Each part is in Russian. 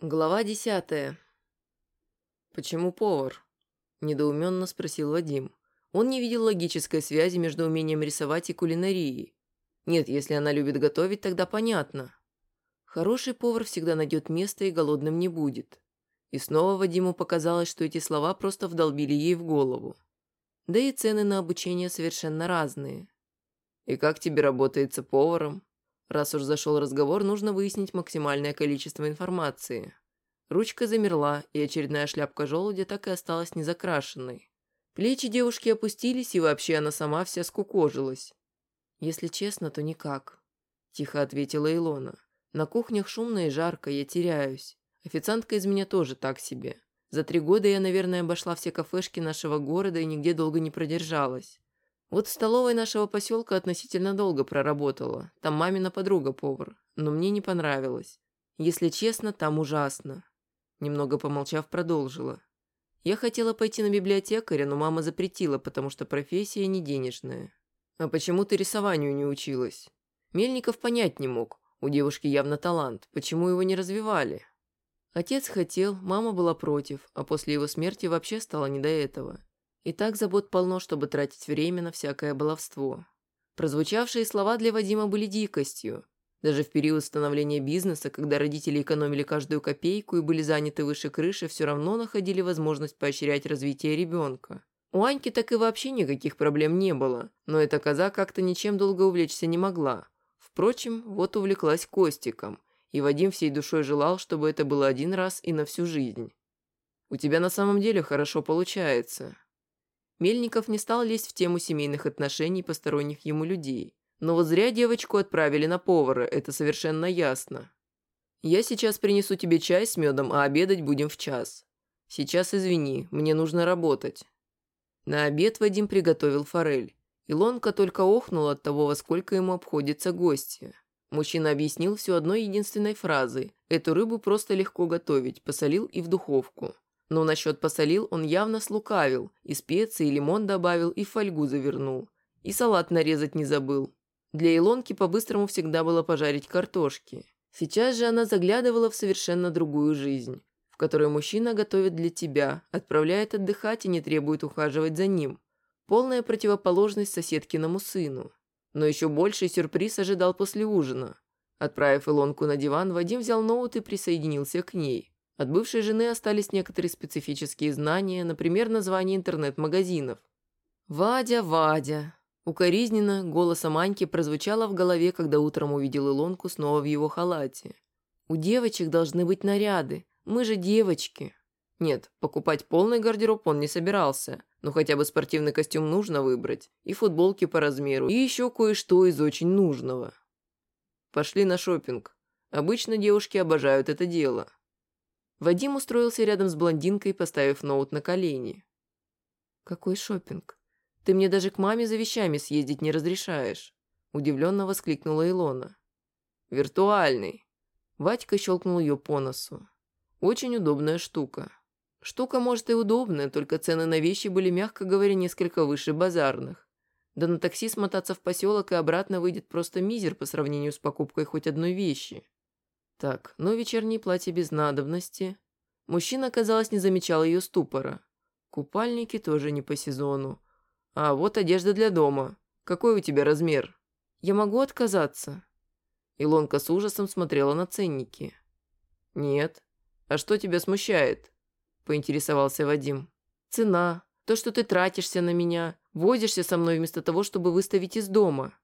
Глава десятая. «Почему повар?» – недоуменно спросил Вадим. Он не видел логической связи между умением рисовать и кулинарией. Нет, если она любит готовить, тогда понятно. Хороший повар всегда найдет место и голодным не будет. И снова Вадиму показалось, что эти слова просто вдолбили ей в голову. Да и цены на обучение совершенно разные. «И как тебе работается поваром?» Раз уж зашел разговор, нужно выяснить максимальное количество информации. Ручка замерла, и очередная шляпка желудя так и осталась незакрашенной. Плечи девушки опустились, и вообще она сама вся скукожилась. «Если честно, то никак», – тихо ответила Илона. «На кухнях шумно и жарко, я теряюсь. Официантка из меня тоже так себе. За три года я, наверное, обошла все кафешки нашего города и нигде долго не продержалась. Вот в столовой нашего поселка относительно долго проработала. Там мамина подруга повар. Но мне не понравилось. Если честно, там ужасно. Немного помолчав, продолжила. Я хотела пойти на библиотекаря, но мама запретила, потому что профессия не денежная. А почему ты рисованию не училась? Мельников понять не мог. У девушки явно талант. Почему его не развивали? Отец хотел, мама была против, а после его смерти вообще стало не до этого. И так забот полно, чтобы тратить время на всякое баловство. Прозвучавшие слова для Вадима были дикостью. Даже в период становления бизнеса, когда родители экономили каждую копейку и были заняты выше крыши, все равно находили возможность поощрять развитие ребенка. У Аньки так и вообще никаких проблем не было, но эта коза как-то ничем долго увлечься не могла. Впрочем, вот увлеклась Костиком, и Вадим всей душой желал, чтобы это было один раз и на всю жизнь. «У тебя на самом деле хорошо получается», Мельников не стал лезть в тему семейных отношений посторонних ему людей. Но вот зря девочку отправили на повара, это совершенно ясно. Я сейчас принесу тебе чай с медом, а обедать будем в час. Сейчас извини, мне нужно работать. На обед Вадим приготовил форель. Илонка только охнула от того, во сколько ему обходится гости. Мужчина объяснил все одной единственной фразой. Эту рыбу просто легко готовить, посолил и в духовку. Но насчет посолил он явно слукавил, и специи, и лимон добавил, и фольгу завернул. И салат нарезать не забыл. Для Илонки по-быстрому всегда было пожарить картошки. Сейчас же она заглядывала в совершенно другую жизнь, в которой мужчина готовит для тебя, отправляет отдыхать и не требует ухаживать за ним. Полная противоположность соседкиному сыну. Но еще больший сюрприз ожидал после ужина. Отправив Илонку на диван, Вадим взял ноут и присоединился к ней. От бывшей жены остались некоторые специфические знания, например, название интернет-магазинов. «Вадя, Вадя!» Укоризненно голосом Аньки прозвучало в голове, когда утром увидел Илонку снова в его халате. «У девочек должны быть наряды. Мы же девочки». Нет, покупать полный гардероб он не собирался, но хотя бы спортивный костюм нужно выбрать, и футболки по размеру, и еще кое-что из очень нужного. Пошли на шопинг. Обычно девушки обожают это дело. Вадим устроился рядом с блондинкой, поставив ноут на колени. «Какой шопинг? Ты мне даже к маме за вещами съездить не разрешаешь», удивленно воскликнула Илона. «Виртуальный». Вадька щелкнул ее по носу. «Очень удобная штука». Штука, может, и удобная, только цены на вещи были, мягко говоря, несколько выше базарных. Да на такси смотаться в поселок и обратно выйдет просто мизер по сравнению с покупкой хоть одной вещи. Так, ну вечернее платье без надобности. Мужчина, казалось, не замечал ее ступора. Купальники тоже не по сезону. А вот одежда для дома. Какой у тебя размер? Я могу отказаться?» Илонка с ужасом смотрела на ценники. «Нет. А что тебя смущает?» Поинтересовался Вадим. «Цена. То, что ты тратишься на меня. Возишься со мной вместо того, чтобы выставить из дома».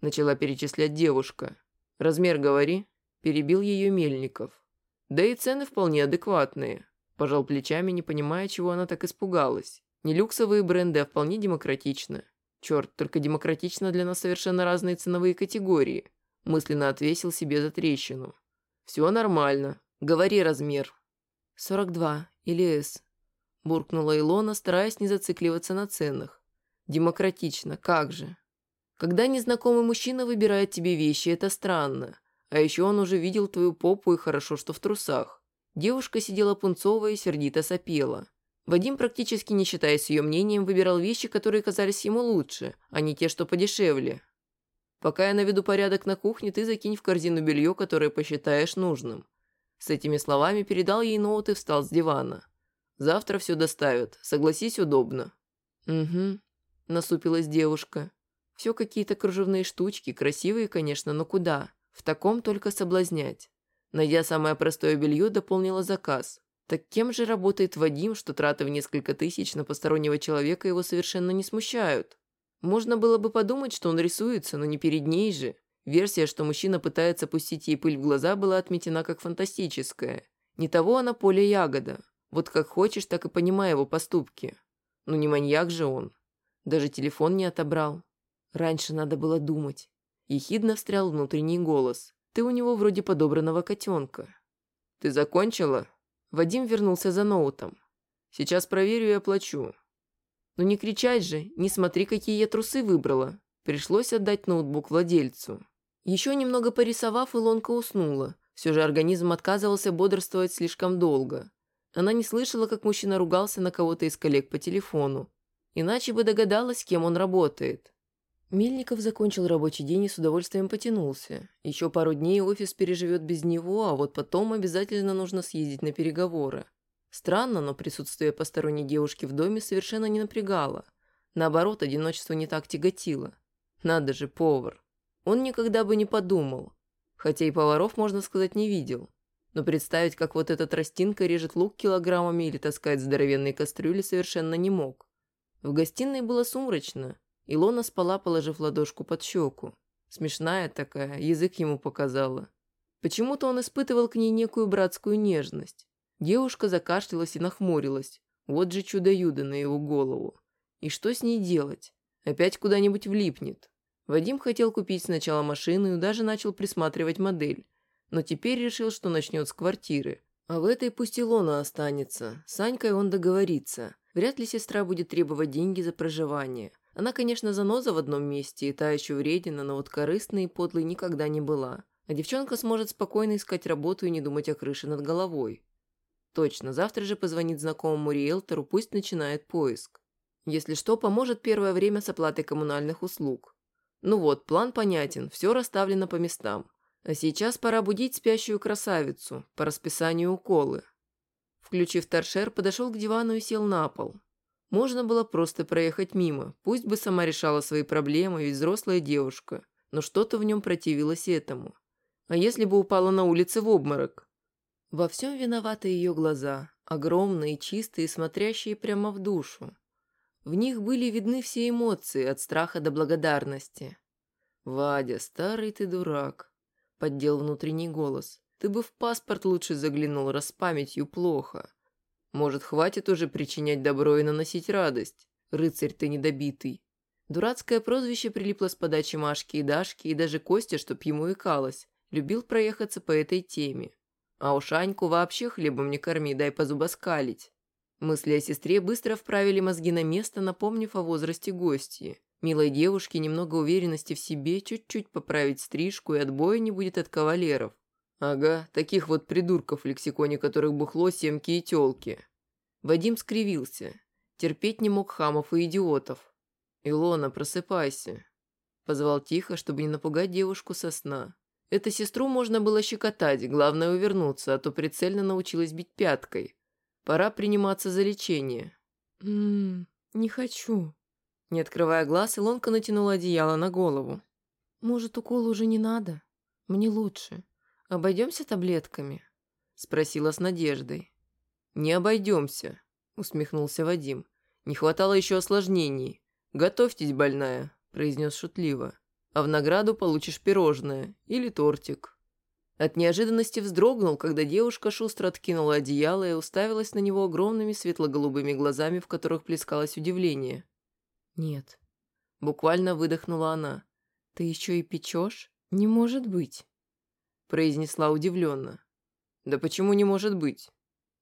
Начала перечислять девушка. «Размер говори». Перебил ее Мельников. Да и цены вполне адекватные. Пожал плечами, не понимая, чего она так испугалась. Не люксовые бренды, а вполне демократично. Черт, только демократично для нас совершенно разные ценовые категории. Мысленно отвесил себе за трещину. Все нормально. Говори размер. 42 или С. Буркнула Илона, стараясь не зацикливаться на ценах. Демократично, как же. Когда незнакомый мужчина выбирает тебе вещи, это странно. А еще он уже видел твою попу и хорошо, что в трусах. Девушка сидела пунцовая и сердито сопела. Вадим, практически не считаясь ее мнением, выбирал вещи, которые казались ему лучше, а не те, что подешевле. «Пока я наведу порядок на кухне, ты закинь в корзину белье, которое посчитаешь нужным. С этими словами передал ей ноут и встал с дивана. «Завтра все доставят. Согласись, удобно». «Угу», – насупилась девушка. «Все какие-то кружевные штучки, красивые, конечно, но куда? В таком только соблазнять». Найдя самое простое белье, дополнила заказ. Так кем же работает Вадим, что траты в несколько тысяч на постороннего человека его совершенно не смущают? Можно было бы подумать, что он рисуется, но не перед ней же. Версия, что мужчина пытается пустить ей пыль в глаза, была отметена как фантастическая. Не того она поле ягода. Вот как хочешь, так и понимай его поступки. Ну не маньяк же он. Даже телефон не отобрал. Раньше надо было думать. Ехидно встрял внутренний голос. Ты у него вроде подобранного котенка. Ты закончила? Вадим вернулся за ноутом. Сейчас проверю и оплачу. Ну не кричать же, не смотри, какие я трусы выбрала. Пришлось отдать ноутбук владельцу. Еще немного порисовав, Илонка уснула. Все же организм отказывался бодрствовать слишком долго. Она не слышала, как мужчина ругался на кого-то из коллег по телефону. Иначе бы догадалась, кем он работает. Мельников закончил рабочий день и с удовольствием потянулся. Еще пару дней офис переживет без него, а вот потом обязательно нужно съездить на переговоры. Странно, но присутствие посторонней девушки в доме совершенно не напрягало. Наоборот, одиночество не так тяготило. Надо же, повар. Он никогда бы не подумал. Хотя и поваров, можно сказать, не видел. Но представить, как вот эта тростинка режет лук килограммами или таскает здоровенные кастрюли, совершенно не мог. В гостиной было сумрачно. Илона спала, положив ладошку под щеку. Смешная такая, язык ему показала. Почему-то он испытывал к ней некую братскую нежность. Девушка закашлялась и нахмурилась. Вот же чудо-юдо на его голову. И что с ней делать? Опять куда-нибудь влипнет. Вадим хотел купить сначала машину и даже начал присматривать модель. Но теперь решил, что начнет с квартиры. А в этой пусть Илона останется. С Санькой он договорится. Вряд ли сестра будет требовать деньги за проживание. Она, конечно, заноза в одном месте, и та еще вредина, но вот корыстной и подлой никогда не была. А девчонка сможет спокойно искать работу и не думать о крыше над головой. Точно, завтра же позвонит знакомому риэлтору, пусть начинает поиск. Если что, поможет первое время с оплатой коммунальных услуг. Ну вот, план понятен, все расставлено по местам. А сейчас пора будить спящую красавицу, по расписанию уколы. Включив торшер, подошел к дивану и сел на пол. Можно было просто проехать мимо, пусть бы сама решала свои проблемы, ведь взрослая девушка. Но что-то в нем противилось этому. А если бы упала на улице в обморок? Во всем виноваты ее глаза, огромные, чистые, смотрящие прямо в душу. В них были видны все эмоции, от страха до благодарности. «Вадя, старый ты дурак», — поддел внутренний голос. «Ты бы в паспорт лучше заглянул, раз памятью плохо. Может, хватит уже причинять добро и наносить радость? Рыцарь ты недобитый». Дурацкое прозвище прилипло с подачи Машки и Дашки, и даже Костя, чтоб ему икалось, любил проехаться по этой теме. А уж Аньку вообще хлебом не корми, дай позубоскалить. Мысли о сестре быстро вправили мозги на место, напомнив о возрасте гостьи. Милой девушке немного уверенности в себе, чуть-чуть поправить стрижку, и отбоя не будет от кавалеров. Ага, таких вот придурков в лексиконе которых бухло семки и тёлки. Вадим скривился. Терпеть не мог хамов и идиотов. «Илона, просыпайся», – позвал тихо, чтобы не напугать девушку со сна. Эту сестру можно было щекотать, главное увернуться, а то прицельно научилась бить пяткой. Пора приниматься за лечение. «Ммм, не хочу». Не открывая глаз, Илонка натянула одеяло на голову. «Может, укол уже не надо? Мне лучше. Обойдемся таблетками?» Спросила с надеждой. «Не обойдемся», усмехнулся Вадим. «Не хватало еще осложнений. Готовьтесь, больная», произнес шутливо. «А в награду получишь пирожное или тортик». От неожиданности вздрогнул, когда девушка шустро откинула одеяло и уставилась на него огромными светло-голубыми глазами, в которых плескалось удивление. «Нет». Буквально выдохнула она. «Ты еще и печешь? Не может быть!» Произнесла удивленно. «Да почему не может быть?»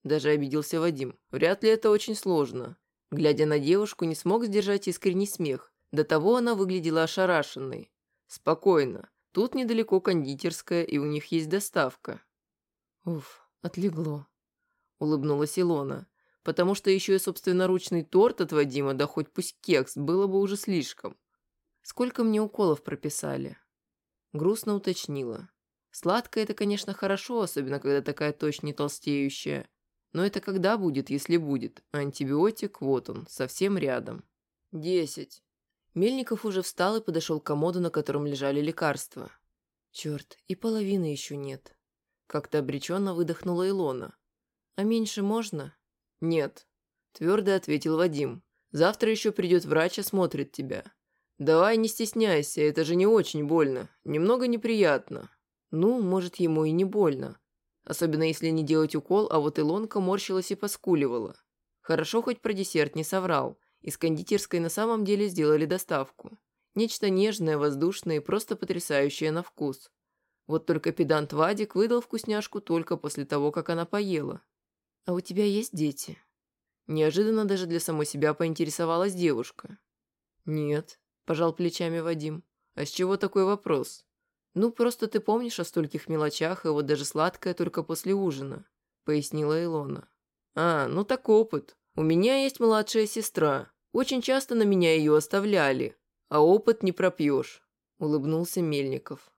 Даже обиделся Вадим. «Вряд ли это очень сложно». Глядя на девушку, не смог сдержать искренний смех. До того она выглядела ошарашенной. «Спокойно. Тут недалеко кондитерская, и у них есть доставка». «Уф, отлегло», — улыбнулась Илона. «Потому что еще и собственноручный торт от Вадима, да хоть пусть кекс, было бы уже слишком. Сколько мне уколов прописали?» Грустно уточнила. Сладкое – это, конечно, хорошо, особенно когда такая точь не толстеющая. Но это когда будет, если будет. Антибиотик, вот он, совсем рядом. Десять. Мельников уже встал и подошел к комоду, на котором лежали лекарства. Черт, и половины еще нет. Как-то обреченно выдохнула Илона. А меньше можно? Нет. Твердо ответил Вадим. Завтра еще придет врач, осмотрит тебя. Давай не стесняйся, это же не очень больно. Немного неприятно. Ну, может, ему и не больно. Особенно если не делать укол, а вот Илонка морщилась и поскуливала. Хорошо хоть про десерт не соврал. Из кондитерской на самом деле сделали доставку. Нечто нежное, воздушное и просто потрясающее на вкус. Вот только педант Вадик выдал вкусняшку только после того, как она поела. «А у тебя есть дети?» Неожиданно даже для самой себя поинтересовалась девушка. «Нет», – пожал плечами Вадим. «А с чего такой вопрос?» «Ну, просто ты помнишь о стольких мелочах, и вот даже сладкое только после ужина», – пояснила Илона. «А, ну так опыт. У меня есть младшая сестра. Очень часто на меня ее оставляли. А опыт не пропьешь», – улыбнулся Мельников.